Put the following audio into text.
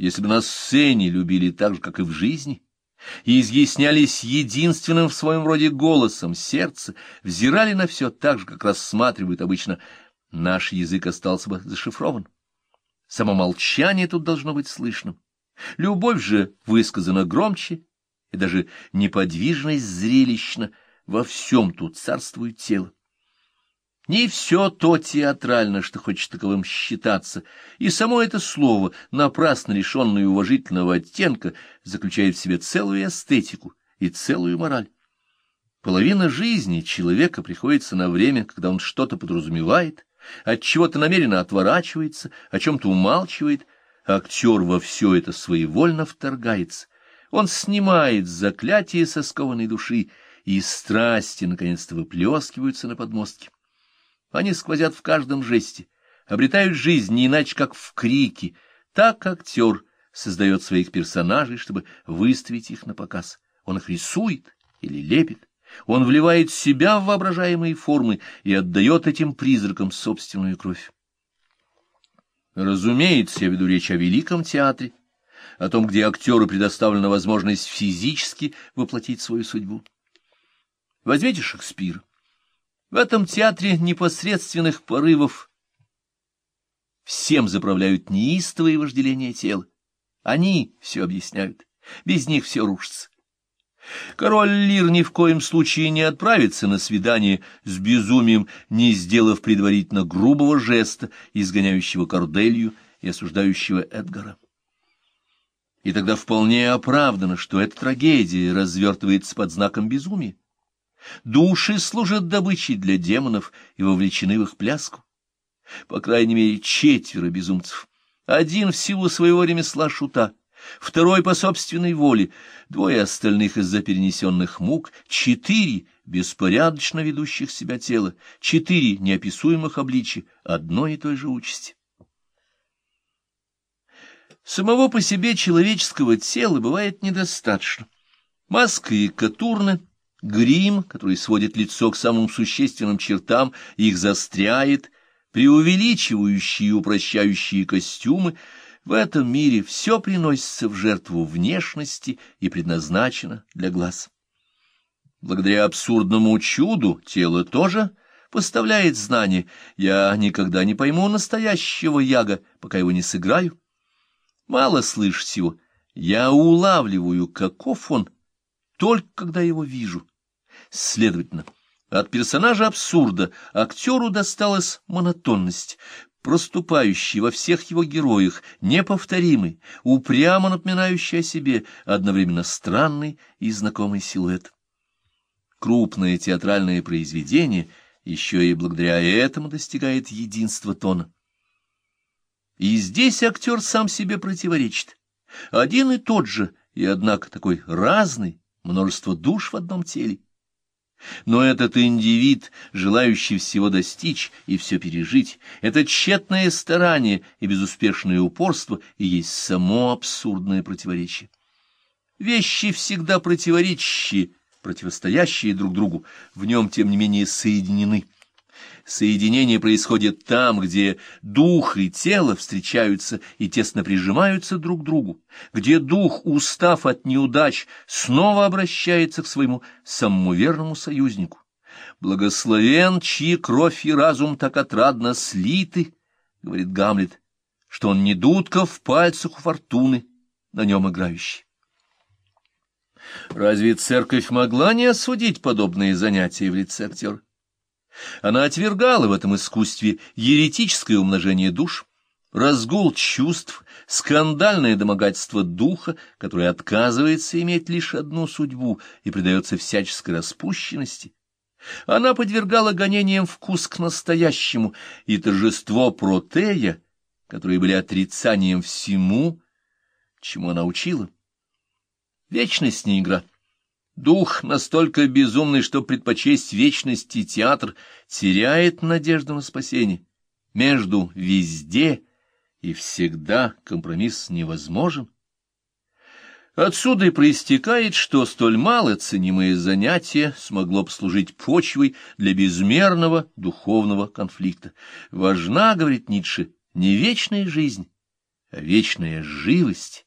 если бы на сцене любили так же, как и в жизни, и изъяснялись единственным в своем роде голосом сердца, взирали на все так же, как рассматривают обычно, наш язык остался бы зашифрован. Само молчание тут должно быть слышным. Любовь же высказана громче, и даже неподвижность зрелищна, во всем тут царствует тело. Не все то театрально, что хочет таковым считаться, и само это слово, напрасно лишенное уважительного оттенка, заключает в себе целую эстетику и целую мораль. Половина жизни человека приходится на время, когда он что-то подразумевает, от чего-то намеренно отворачивается, о чем-то умалчивает, актер во все это своевольно вторгается. Он снимает заклятие со скованной души, и страсти наконец-то выплескиваются на подмостке. Они сквозят в каждом жесте, обретают жизнь не иначе, как в крике. Так актер создает своих персонажей, чтобы выставить их на показ. Он их рисует или лепит. Он вливает себя в воображаемые формы и отдает этим призракам собственную кровь. Разумеется, я веду речь о великом театре, о том, где актеру предоставлена возможность физически воплотить свою судьбу. Возьмите Шекспира. В этом театре непосредственных порывов всем заправляют неистовые вожделения тела. Они все объясняют, без них все рушится. Король Лир ни в коем случае не отправится на свидание с безумием, не сделав предварительно грубого жеста, изгоняющего Корделью и осуждающего Эдгара. И тогда вполне оправдано, что эта трагедия развертывается под знаком безумия. Души служат добычей для демонов и вовлечены в их пляску. По крайней мере, четверо безумцев. Один в силу своего ремесла шута, второй по собственной воле, двое остальных из-за перенесенных мук, четыре беспорядочно ведущих себя тела, четыре неописуемых обличия одной и той же участи. Самого по себе человеческого тела бывает недостаточно. Маска и катурны — Грим, который сводит лицо к самым существенным чертам, их застряет, преувеличивающие и упрощающие костюмы, в этом мире все приносится в жертву внешности и предназначено для глаз. Благодаря абсурдному чуду тело тоже поставляет знание. Я никогда не пойму настоящего яга, пока его не сыграю. Мало слышать его. Я улавливаю, каков он, только когда его вижу. Следовательно, от персонажа абсурда актеру досталась монотонность, проступающий во всех его героях, неповторимый, упрямо напоминающий о себе одновременно странный и знакомый силуэт. Крупное театральное произведение еще и благодаря этому достигает единства тона. И здесь актер сам себе противоречит. Один и тот же, и однако такой разный, множество душ в одном теле. Но этот индивид, желающий всего достичь и все пережить, это тщетное старание и безуспешное упорство и есть само абсурдное противоречие. Вещи всегда противоречащие, противостоящие друг другу, в нем, тем не менее, соединены. Соединение происходит там, где дух и тело встречаются и тесно прижимаются друг к другу, где дух, устав от неудач, снова обращается к своему самому верному союзнику. «Благословен, чьи кровь и разум так отрадно слиты», — говорит Гамлет, — что он не дудка в пальцах у фортуны, на нем играющий. Разве церковь могла не осудить подобные занятия в лице актера? Она отвергала в этом искусстве еретическое умножение душ, разгул чувств, скандальное домогательство духа, которое отказывается иметь лишь одну судьбу и предается всяческой распущенности. Она подвергала гонениям вкус к настоящему и торжество протея, которые были отрицанием всему, чему она учила. Вечность не игра. Дух, настолько безумный, что предпочесть вечности театр, теряет надежду на спасение. Между везде и всегда компромисс невозможен. Отсюда и проистекает, что столь мало ценимое занятие смогло послужить почвой для безмерного духовного конфликта. Важна, говорит Ницше, не вечная жизнь, а вечная живость